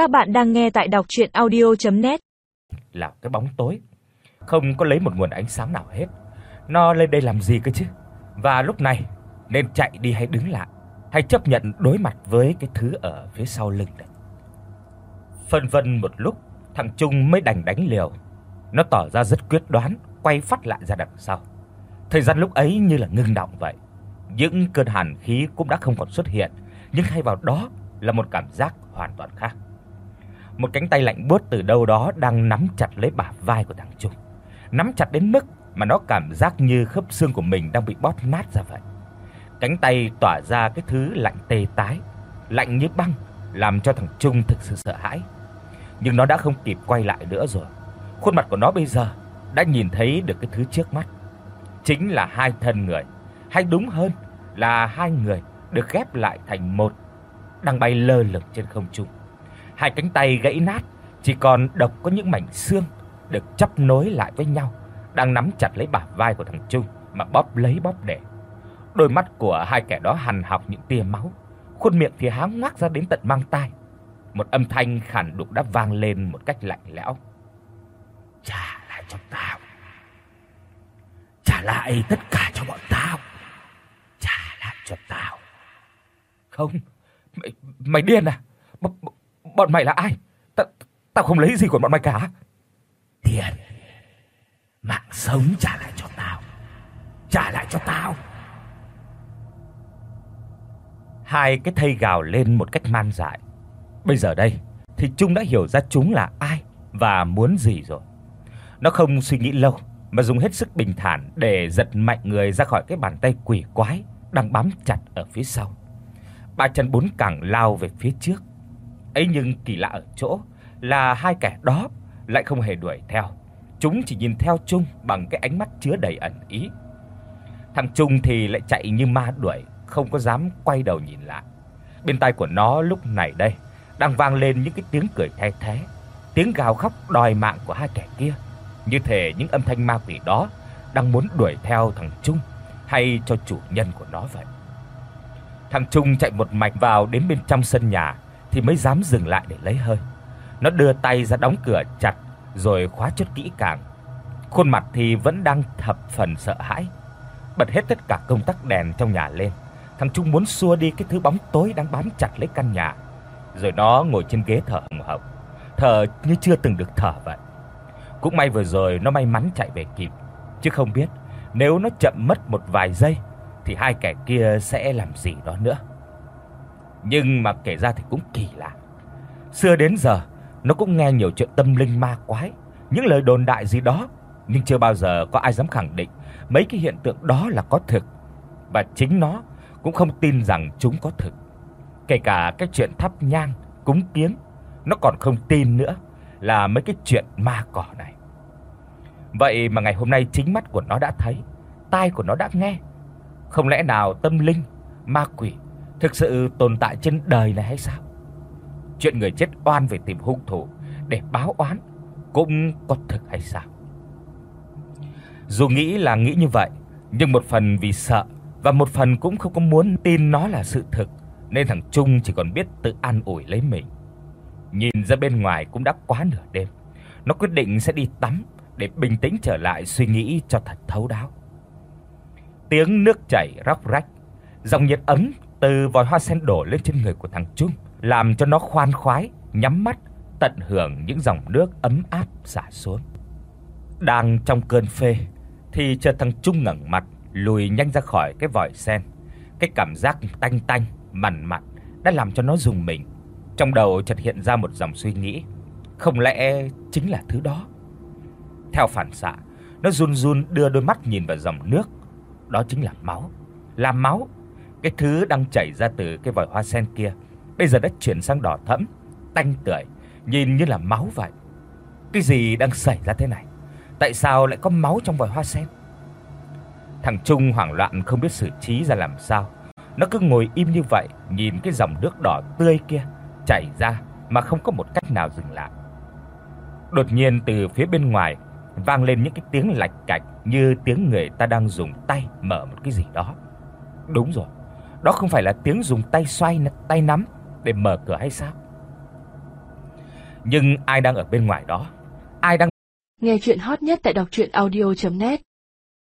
Các bạn đang nghe tại đọc audio net Là cái bóng tối, không có lấy một nguồn ánh sáng nào hết. Nó lên đây làm gì cơ chứ? Và lúc này nên chạy đi hay đứng lại, hay chấp nhận đối mặt với cái thứ ở phía sau lưng đây. Phân vân một lúc, thằng Trung mới đành đánh liều. Nó tỏ ra rất quyết đoán, quay phát lại ra đằng sau. Thời gian lúc ấy như là ngưng động vậy. Những cơn hàn khí cũng đã không còn xuất hiện, nhưng thay vào đó là một cảm giác hoàn toàn khác. Một cánh tay lạnh buốt từ đâu đó đang nắm chặt lấy bả vai của thằng Trung. Nắm chặt đến mức mà nó cảm giác như khớp xương của mình đang bị bóp nát ra vậy. Cánh tay tỏa ra cái thứ lạnh tê tái, lạnh như băng, làm cho thằng Trung thực sự sợ hãi. Nhưng nó đã không kịp quay lại nữa rồi. Khuôn mặt của nó bây giờ đã nhìn thấy được cái thứ trước mắt. Chính là hai thân người, hay đúng hơn là hai người được ghép lại thành một đang bay lơ lửng trên không trung. Hai cánh tay gãy nát, chỉ còn độc có những mảnh xương được chắp nối lại với nhau, đang nắm chặt lấy bả vai của thằng Trung mà bóp lấy bóp để. Đôi mắt của hai kẻ đó hằn học những tia máu, khuôn miệng thì há ngoác ra đến tận mang tai. Một âm thanh khàn đục đã vang lên một cách lạnh lẽo. "Trả lại cho tao. Trả lại tất cả cho bọn tao. Trả lại cho tao." Không, mày mày điên à? B bọn mày là ai? Tao tao không lấy gì của bọn mày cả. Tiền. Mạng sống trả lại cho tao. Trả lại cho tao. Hai cái thây gào lên một cách man dại. Bây giờ đây thì Trung đã hiểu ra chúng là ai và muốn gì rồi. Nó không suy nghĩ lâu mà dùng hết sức bình thản để giật mạnh người ra khỏi cái bàn tay quỷ quái đang bám chặt ở phía sau. Ba chân bốn cẳng lao về phía trước. Ấy nhưng kỳ lạ ở chỗ là hai kẻ đó lại không hề đuổi theo. Chúng chỉ nhìn theo Trung bằng cái ánh mắt chứa đầy ẩn ý. Thằng Trung thì lại chạy như ma đuổi, không có dám quay đầu nhìn lại. Bên tai của nó lúc này đây đang vang lên những cái tiếng cười the thé, tiếng gào khóc đòi mạng của hai kẻ kia, như thể những âm thanh ma quỷ đó đang muốn đuổi theo thằng Trung hay cho chủ nhân của nó vậy. Thằng Trung chạy một mạch vào đến bên trong sân nhà thì mới dám dừng lại để lấy hơi. Nó đưa tay ra đóng cửa chặt rồi khóa chốt kỹ càng. Khuôn mặt thì vẫn đang thập phần sợ hãi. Bật hết tất cả công tắc đèn trong nhà lên. Thằng Trung muốn xua đi cái thứ bóng tối đang bám chặt lấy căn nhà. Rồi nó ngồi trên ghế thở hổn hộc, thở như chưa từng được thở vậy. Cũng may vừa rồi nó may mắn chạy về kịp, chứ không biết nếu nó chậm mất một vài giây thì hai kẻ kia sẽ làm gì đó nữa. Nhưng mà kể ra thì cũng kỳ lạ. Xưa đến giờ nó cũng nghe nhiều chuyện tâm linh ma quái, những lời đồn đại gì đó, nhưng chưa bao giờ có ai dám khẳng định mấy cái hiện tượng đó là có thực. Và chính nó cũng không tin rằng chúng có thực. Kể cả cái chuyện thắp nhang, cúng kiến, nó còn không tin nữa là mấy cái chuyện ma cỏ này. Vậy mà ngày hôm nay chính mắt của nó đã thấy, tai của nó đã nghe. Không lẽ nào tâm linh, ma quỷ thực sự tồn tại trên đời này hay sao? Chuyện người chết oan về tìm hung thủ để báo oán cũng có thực hay sao? Dù nghĩ là nghĩ như vậy, nhưng một phần vì sợ và một phần cũng không có muốn tin nó là sự thực, nên thằng Trung chỉ còn biết tự an ủi lấy mình. Nhìn ra bên ngoài cũng đã quá nửa đêm, nó quyết định sẽ đi tắm để bình tĩnh trở lại suy nghĩ cho thật thấu đáo. Tiếng nước chảy róc rách, dòng nhiệt ấm từ vòi hoa sen đổ lên trên người của thằng Trung, làm cho nó khoan khoái nhắm mắt tận hưởng những dòng nước ấm áp xả xuống. Đang trong cơn phê thì chợt thằng Trung ngẩng mặt, lùi nhanh ra khỏi cái vòi sen. Cái cảm giác tanh tanh, mặn mặn đã làm cho nó rùng mình. Trong đầu chợt hiện ra một dòng suy nghĩ, không lẽ chính là thứ đó? Theo phản xạ, nó run run đưa đôi mắt nhìn vào dòng nước. Đó chính là máu. Là máu. Cái thứ đang chảy ra từ cái vòi hoa sen kia, bây giờ đã chuyển sang đỏ thẫm, tanh tưởi, nhìn như là máu vậy. Cái gì đang xảy ra thế này? Tại sao lại có máu trong vòi hoa sen? Thằng Trung hoảng loạn không biết xử trí ra làm sao. Nó cứ ngồi im như vậy, nhìn cái dòng nước đỏ tươi kia chảy ra mà không có một cách nào dừng lại. Đột nhiên từ phía bên ngoài vang lên những cái tiếng lạch cạch như tiếng người ta đang dùng tay mở một cái gì đó. Đúng rồi, đó không phải là tiếng dùng tay xoay, tay nắm để mở cửa hay sao? Nhưng ai đang ở bên ngoài đó? Ai đang Nghe truyện hot nhất tại doctruyenaudio.net